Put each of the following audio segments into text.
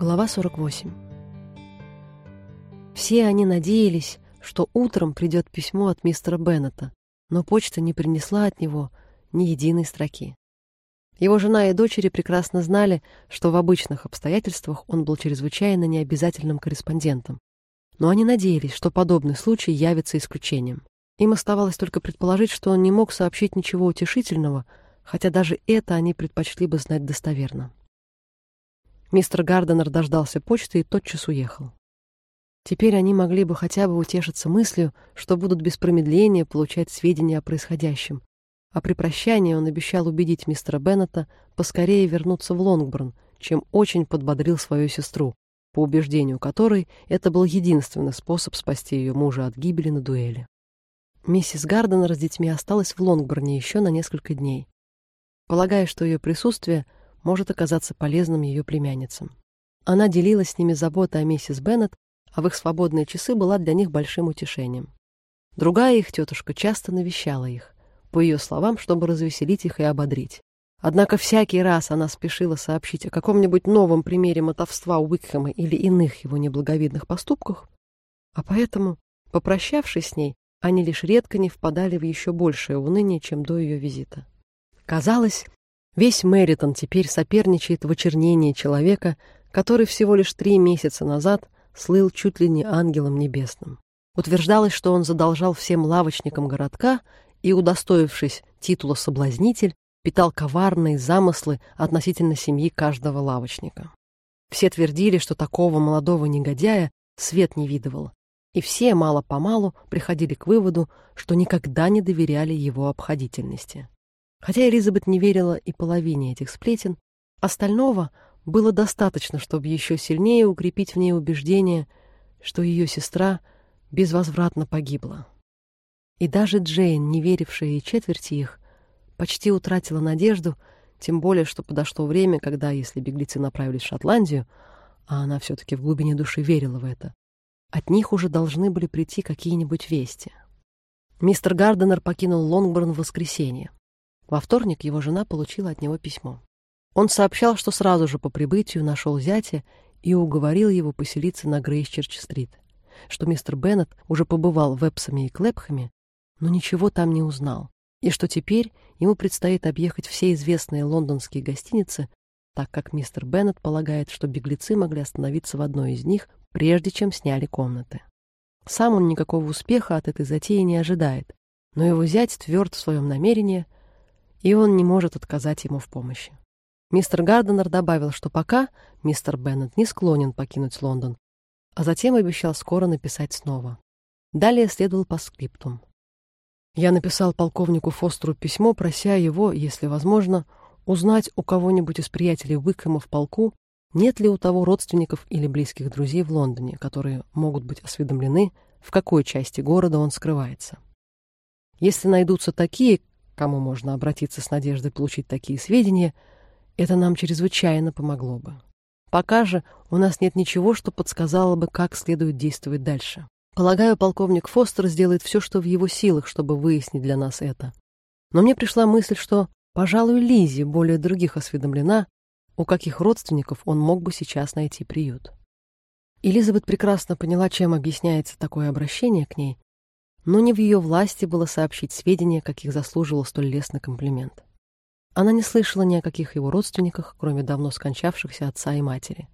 Глава 48 Все они надеялись, что утром придет письмо от мистера Беннета, но почта не принесла от него ни единой строки. Его жена и дочери прекрасно знали, что в обычных обстоятельствах он был чрезвычайно необязательным корреспондентом, но они надеялись, что подобный случай явится исключением. Им оставалось только предположить, что он не мог сообщить ничего утешительного, хотя даже это они предпочли бы знать достоверно. Мистер Гарденер дождался почты и тотчас уехал. Теперь они могли бы хотя бы утешиться мыслью, что будут без промедления получать сведения о происходящем. А при прощании он обещал убедить мистера Беннета поскорее вернуться в Лонгборн, чем очень подбодрил свою сестру, по убеждению которой это был единственный способ спасти ее мужа от гибели на дуэли. Миссис Гарденер с детьми осталась в Лонгборне еще на несколько дней, полагая, что ее присутствие — может оказаться полезным ее племянницам. Она делилась с ними заботой о миссис Беннет, а в их свободные часы была для них большим утешением. Другая их тетушка часто навещала их, по ее словам, чтобы развеселить их и ободрить. Однако всякий раз она спешила сообщить о каком-нибудь новом примере мотовства Уикхэма или иных его неблаговидных поступках, а поэтому, попрощавшись с ней, они лишь редко не впадали в еще большее уныние, чем до ее визита. Казалось, Весь Мэритон теперь соперничает в очернении человека, который всего лишь три месяца назад слыл чуть ли не ангелом небесным. Утверждалось, что он задолжал всем лавочникам городка и, удостоившись титула «соблазнитель», питал коварные замыслы относительно семьи каждого лавочника. Все твердили, что такого молодого негодяя свет не видывал, и все мало-помалу приходили к выводу, что никогда не доверяли его обходительности. Хотя Элизабет не верила и половине этих сплетен, остального было достаточно, чтобы еще сильнее укрепить в ней убеждение, что ее сестра безвозвратно погибла. И даже Джейн, не верившая и четверти их, почти утратила надежду, тем более, что подошло время, когда, если беглецы направились в Шотландию, а она все-таки в глубине души верила в это, от них уже должны были прийти какие-нибудь вести. Мистер Гарденер покинул Лонгборн в воскресенье. Во вторник его жена получила от него письмо. Он сообщал, что сразу же по прибытию нашел зятя и уговорил его поселиться на Грейсчерч-стрит, что мистер Беннет уже побывал в Эпсами и Клэпхаме, но ничего там не узнал, и что теперь ему предстоит объехать все известные лондонские гостиницы, так как мистер Беннет полагает, что беглецы могли остановиться в одной из них, прежде чем сняли комнаты. Сам он никакого успеха от этой затеи не ожидает, но его зять тверд в своем намерении — и он не может отказать ему в помощи. Мистер Гарденер добавил, что пока мистер Беннет не склонен покинуть Лондон, а затем обещал скоро написать снова. Далее следовал по скриптум. Я написал полковнику Фостеру письмо, прося его, если возможно, узнать у кого-нибудь из приятелей Уикхэма в полку, нет ли у того родственников или близких друзей в Лондоне, которые могут быть осведомлены, в какой части города он скрывается. Если найдутся такие, кому можно обратиться с надеждой получить такие сведения, это нам чрезвычайно помогло бы. Пока же у нас нет ничего, что подсказало бы, как следует действовать дальше. Полагаю, полковник Фостер сделает все, что в его силах, чтобы выяснить для нас это. Но мне пришла мысль, что, пожалуй, Лизи более других осведомлена, у каких родственников он мог бы сейчас найти приют. Элизабет прекрасно поняла, чем объясняется такое обращение к ней, но не в ее власти было сообщить сведения, каких заслуживал столь лестный комплимент. Она не слышала ни о каких его родственниках, кроме давно скончавшихся отца и матери.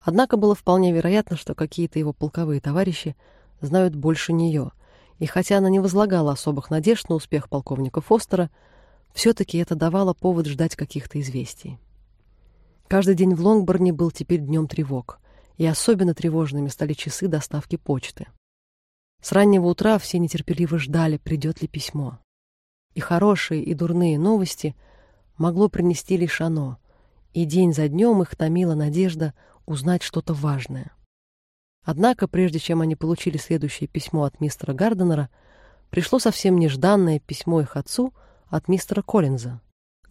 Однако было вполне вероятно, что какие-то его полковые товарищи знают больше нее, и хотя она не возлагала особых надежд на успех полковника Фостера, все-таки это давало повод ждать каких-то известий. Каждый день в Лонгборне был теперь днем тревог, и особенно тревожными стали часы доставки почты. С раннего утра все нетерпеливо ждали, придет ли письмо. И хорошие, и дурные новости могло принести лишь оно, и день за днем их томила надежда узнать что-то важное. Однако, прежде чем они получили следующее письмо от мистера Гарденера, пришло совсем нежданное письмо их отцу от мистера Коллинза.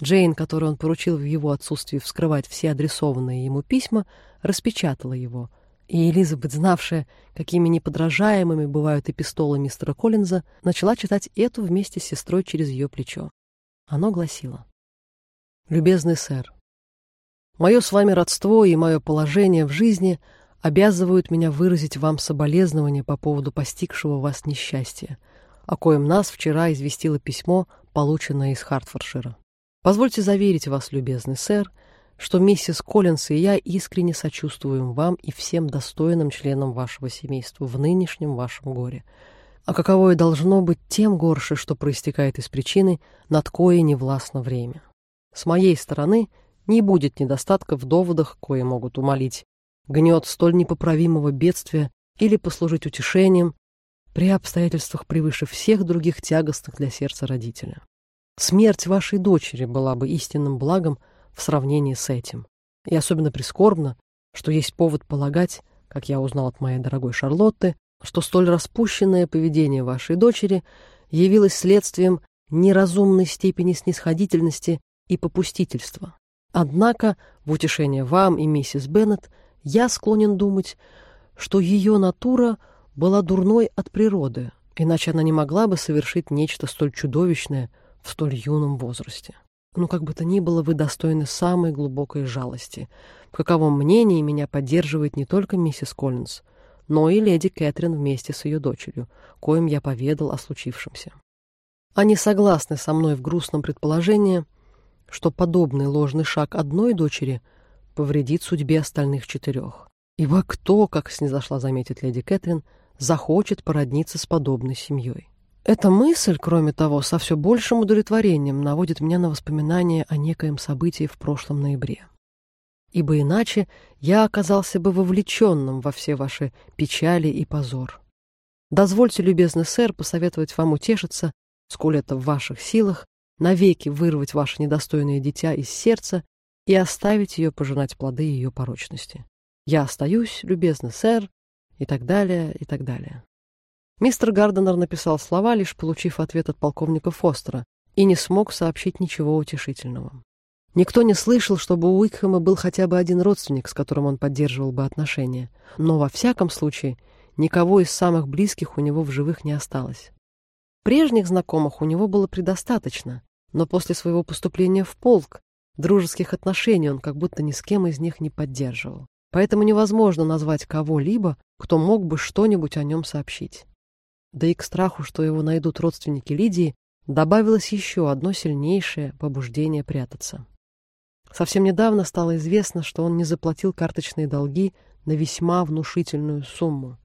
Джейн, которой он поручил в его отсутствии вскрывать все адресованные ему письма, распечатала его — и Элизабет, знавшая, какими неподражаемыми бывают эпистолы мистера Коллинза, начала читать эту вместе с сестрой через ее плечо. Оно гласило. «Любезный сэр, Мое с вами родство и мое положение в жизни обязывают меня выразить вам соболезнования по поводу постигшего вас несчастья, о коем нас вчера известило письмо, полученное из Хартфоршира. Позвольте заверить вас, любезный сэр, что миссис Коллинс и я искренне сочувствуем вам и всем достойным членам вашего семейства в нынешнем вашем горе. А каково и должно быть тем горше, что проистекает из причины, над коей не властно время. С моей стороны не будет недостатка в доводах, кои могут умолить гнет столь непоправимого бедствия или послужить утешением при обстоятельствах превыше всех других тягостных для сердца родителя. Смерть вашей дочери была бы истинным благом в сравнении с этим. И особенно прискорбно, что есть повод полагать, как я узнал от моей дорогой Шарлотты, что столь распущенное поведение вашей дочери явилось следствием неразумной степени снисходительности и попустительства. Однако, в утешение вам и миссис Беннет, я склонен думать, что ее натура была дурной от природы, иначе она не могла бы совершить нечто столь чудовищное в столь юном возрасте. Но как бы то ни было, вы достойны самой глубокой жалости. В каковом мнении меня поддерживает не только миссис Коллинз, но и леди Кэтрин вместе с ее дочерью, коим я поведал о случившемся. Они согласны со мной в грустном предположении, что подобный ложный шаг одной дочери повредит судьбе остальных четырех. Ибо кто, как снизошла заметить леди Кэтрин, захочет породниться с подобной семьей? Эта мысль, кроме того, со все большим удовлетворением наводит меня на воспоминания о некоем событии в прошлом ноябре. Ибо иначе я оказался бы вовлеченным во все ваши печали и позор. Дозвольте, любезный сэр, посоветовать вам утешиться, сколь это в ваших силах, навеки вырвать ваше недостойное дитя из сердца и оставить ее пожинать плоды ее порочности. Я остаюсь, любезный сэр, и так далее, и так далее. Мистер Гарденер написал слова, лишь получив ответ от полковника Фостера, и не смог сообщить ничего утешительного. Никто не слышал, чтобы у Уикхэма был хотя бы один родственник, с которым он поддерживал бы отношения, но во всяком случае никого из самых близких у него в живых не осталось. Прежних знакомых у него было предостаточно, но после своего поступления в полк Дружеских отношений он как будто ни с кем из них не поддерживал. Поэтому невозможно назвать кого-либо, кто мог бы что-нибудь о нем сообщить. Да и к страху, что его найдут родственники Лидии, добавилось еще одно сильнейшее побуждение прятаться. Совсем недавно стало известно, что он не заплатил карточные долги на весьма внушительную сумму.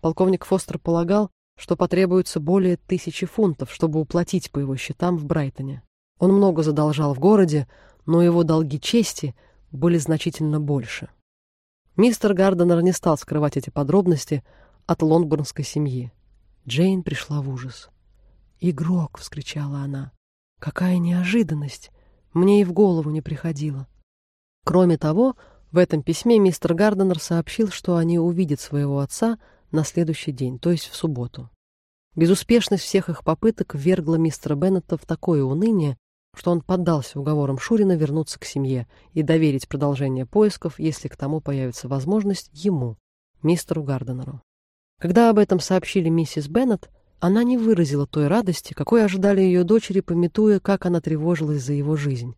Полковник Фостер полагал, что потребуется более тысячи фунтов, чтобы уплатить по его счетам в Брайтоне. Он много задолжал в городе, но его долги чести были значительно больше. Мистер Гарденер не стал скрывать эти подробности от лондбурнской семьи. Джейн пришла в ужас. «Игрок!» — вскричала она. «Какая неожиданность! Мне и в голову не приходило». Кроме того, в этом письме мистер Гарденер сообщил, что они увидят своего отца на следующий день, то есть в субботу. Безуспешность всех их попыток ввергла мистера Беннета в такое уныние, что он поддался уговорам Шурина вернуться к семье и доверить продолжение поисков, если к тому появится возможность, ему, мистеру Гарденеру. Когда об этом сообщили миссис Беннет, она не выразила той радости, какой ожидали ее дочери, пометуя, как она тревожилась за его жизнь.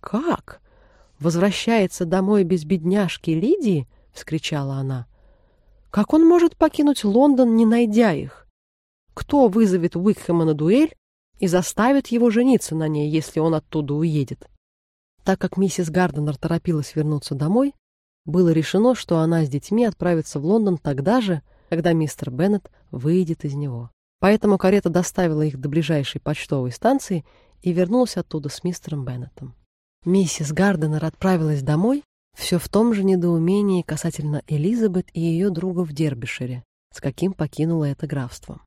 «Как? Возвращается домой без бедняжки Лидии?» — вскричала она. «Как он может покинуть Лондон, не найдя их? Кто вызовет Уикхэма на дуэль и заставит его жениться на ней, если он оттуда уедет. Так как миссис Гарденер торопилась вернуться домой, было решено, что она с детьми отправится в Лондон тогда же, когда мистер Беннет выйдет из него. Поэтому карета доставила их до ближайшей почтовой станции и вернулась оттуда с мистером Беннетом. Миссис Гарденер отправилась домой все в том же недоумении касательно Элизабет и ее друга в Дербишире, с каким покинула это графство.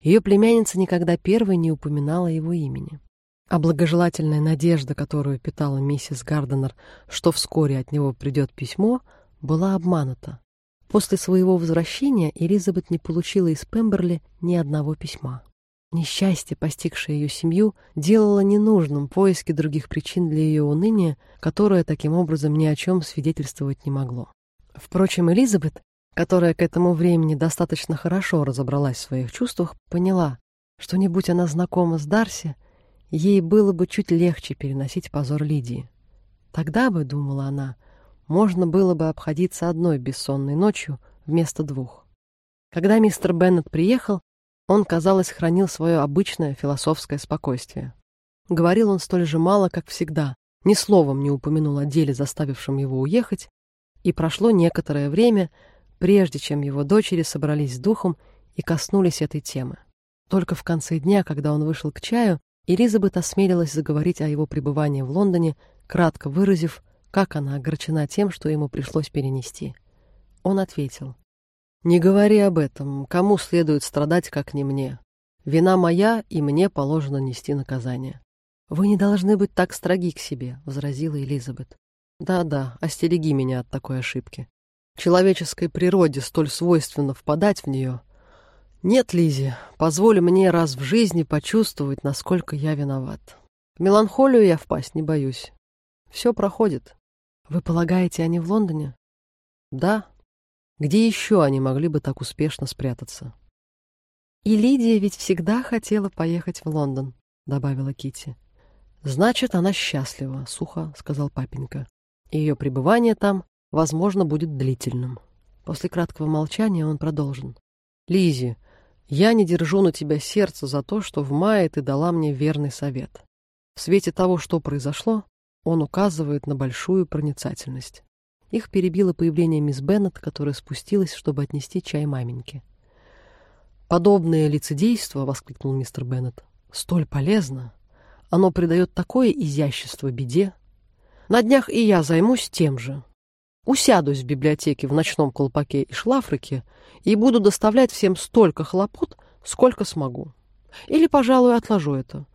Ее племянница никогда первой не упоминала его имени. А благожелательная надежда, которую питала миссис Гарденер, что вскоре от него придет письмо, была обманута. После своего возвращения Элизабет не получила из Пемберли ни одного письма. Несчастье, постигшее ее семью, делало ненужным поиски других причин для ее уныния, которое таким образом ни о чем свидетельствовать не могло. Впрочем, Элизабет которая к этому времени достаточно хорошо разобралась в своих чувствах, поняла, что не будь она знакома с Дарси, ей было бы чуть легче переносить позор Лидии. Тогда бы, думала она, можно было бы обходиться одной бессонной ночью вместо двух. Когда мистер Беннет приехал, он, казалось, хранил свое обычное философское спокойствие. Говорил он столь же мало, как всегда, ни словом не упомянул о деле, заставившем его уехать, и прошло некоторое время, прежде чем его дочери собрались с духом и коснулись этой темы. Только в конце дня, когда он вышел к чаю, Элизабет осмелилась заговорить о его пребывании в Лондоне, кратко выразив, как она огорчена тем, что ему пришлось перенести. Он ответил, «Не говори об этом. Кому следует страдать, как не мне? Вина моя, и мне положено нести наказание». «Вы не должны быть так строги к себе», — возразила Элизабет. «Да-да, остереги меня от такой ошибки. Человеческой природе столь свойственно впадать в нее. Нет, Лизи, позволь мне раз в жизни почувствовать, насколько я виноват. В меланхолию я впасть не боюсь. Все проходит. Вы полагаете, они в Лондоне? Да, где еще они могли бы так успешно спрятаться? И Лидия ведь всегда хотела поехать в Лондон, добавила Кити. Значит, она счастлива, сухо сказал папенька. Ее пребывание там, возможно, будет длительным. После краткого молчания он продолжил. Лизи, я не держу на тебя сердце за то, что в мае ты дала мне верный совет. В свете того, что произошло, он указывает на большую проницательность. Их перебило появление мисс Беннет, которая спустилась, чтобы отнести чай маменьке. «Подобное лицедейство», — воскликнул мистер Беннет, — «столь полезно. Оно придает такое изящество беде. На днях и я займусь тем же. Усядусь в библиотеке в ночном колпаке и шлафрике и буду доставлять всем столько хлопот, сколько смогу. Или, пожалуй, отложу это,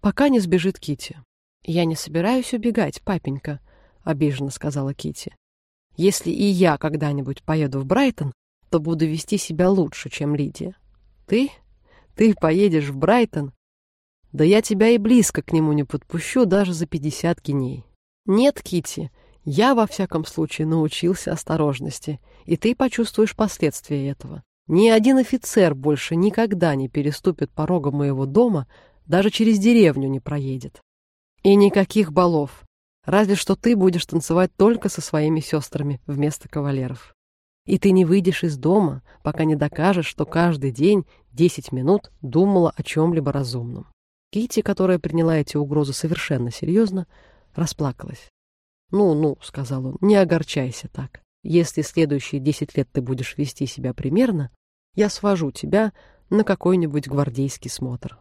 пока не сбежит Кити. Я не собираюсь убегать, папенька, обиженно сказала Кити. Если и я когда-нибудь поеду в Брайтон, то буду вести себя лучше, чем Лидия. Ты? Ты поедешь в Брайтон? Да я тебя и близко к нему не подпущу даже за пятьдесят геней. Нет, Кити, я во всяком случае научился осторожности, и ты почувствуешь последствия этого. Ни один офицер больше никогда не переступит порога моего дома, даже через деревню не проедет. И никаких балов. Разве что ты будешь танцевать только со своими сестрами вместо кавалеров. И ты не выйдешь из дома, пока не докажешь, что каждый день десять минут думала о чем-либо разумном. Кити, которая приняла эти угрозы совершенно серьезно, расплакалась. «Ну-ну», — сказал он, — «не огорчайся так. Если следующие десять лет ты будешь вести себя примерно, я свожу тебя на какой-нибудь гвардейский смотр».